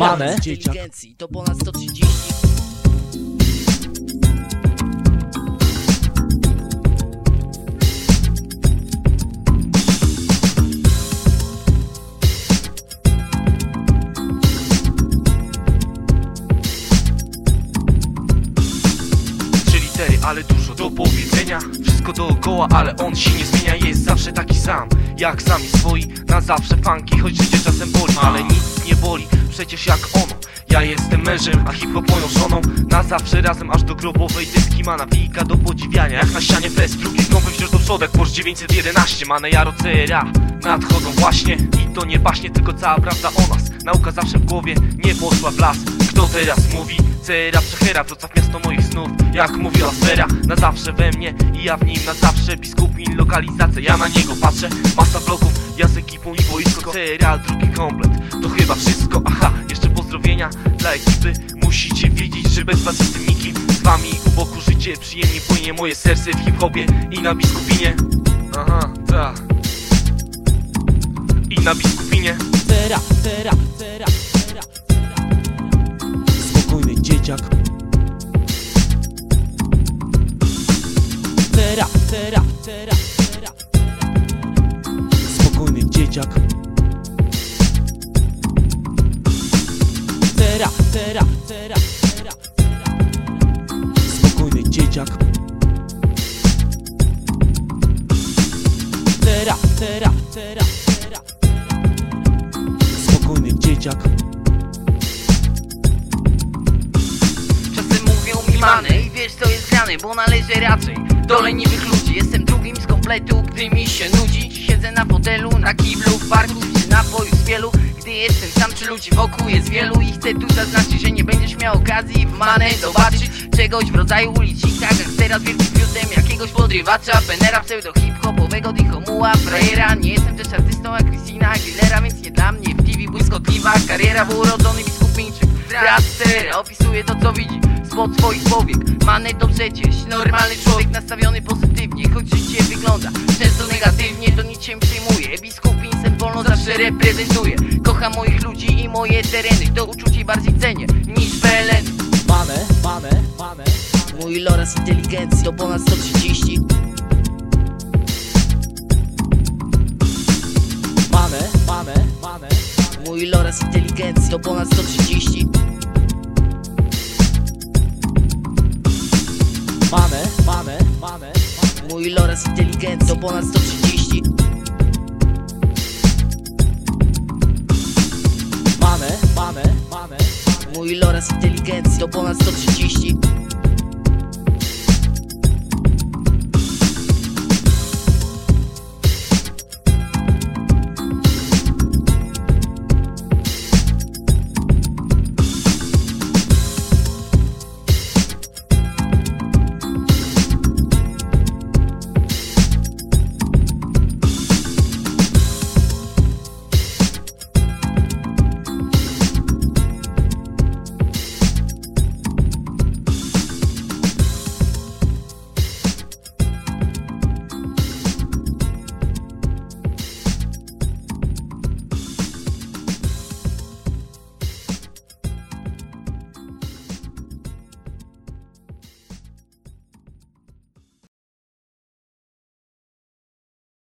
Manę. inteligencji. To ponad 130 Trzy litery, ale dużo do powiedzenia. Wszystko dookoła, ale on się nie zmienia. Jest zawsze taki sam, jak sami swoi. Na zawsze funky, choć życie czasem boli. Ale nic nie przecież jak ono. Ja jestem mężem, a hip-hop moją żoną. Na zawsze razem, aż do grobowej deski. Ma nawijka do podziwiania, jak na ścianie fest. Drugi znowu wciąż do przodu, jak Porsche 911 Mane Jaro CRA, nadchodzą właśnie. I to nie baśnie, tylko cała prawda o nas. Nauka zawsze w głowie, nie poszła w las. Kto teraz mówi? CRA przechera, Wrocław miasto moich snów. Jak mówiła sfera, na zawsze we mnie I ja w nim na zawsze. Biskupin, lokalizacja, ja na niego patrzę. Masa bloków, ja z ekipą i boisko. CRA, drugi komplet, to chyba wszystko Aha, jeszcze pozdrowienia dla ekipy. Musicie wiedzieć, że bez was jestem nikim. Z wami u boku życie, przyjemnie płynie. Moje serce w hip-hopie I na biskupinie. Aha, tak I na biskupinie. Cera, cera, cera, cera. Spokojny dzieciak. Cera, cera, cera, cera. Spokojny dzieciak Cera, cera, cera, cera Spokojny dzieciak. Cera, cera, cera, cera Spokojny dzieciak. Czasem mówią mi many i wiesz co jest grane, bo należę raczej do leniwych ludzi. Jestem drugim z kompletu, gdy mi się nudzi. Siedzę na fotelu, na kiblu, w parku czy napojów z wielu Gdy jestem sam, czy ludzi wokół jest wielu I chcę tu zaznaczyć, że nie będziesz miał okazji w manę zobaczyć Czegoś w rodzaju ulicznika, gangstera z wielkim fiutem Jakiegoś podrywacza, penera pseudo hip-hopowego dichomuła Frajera, nie jestem też artystą jak Christina Aguilera Więc nie dla mnie w TV błyskotliwa kariera. Był urodzony biskupińczyk, brat stera Opisuje to co widzi spod swoich powiek. Many to przecież normalny człowiek nastawiony pozytywnie Choć życie wygląda często negatywnie To nic się nie przejmuje. Biskupin sen wolno zawsze reprezentuje Moich ludzi i moje tereny. To uczucie bardziej cenię niż PLN manę, manę Mój loras inteligencji to ponad 130 Manę, manę, manę Mój loras inteligencji to ponad 130 Manę, manę, manę Mój loras inteligencji to ponad 130 Mój loras inteligencji to ponad 130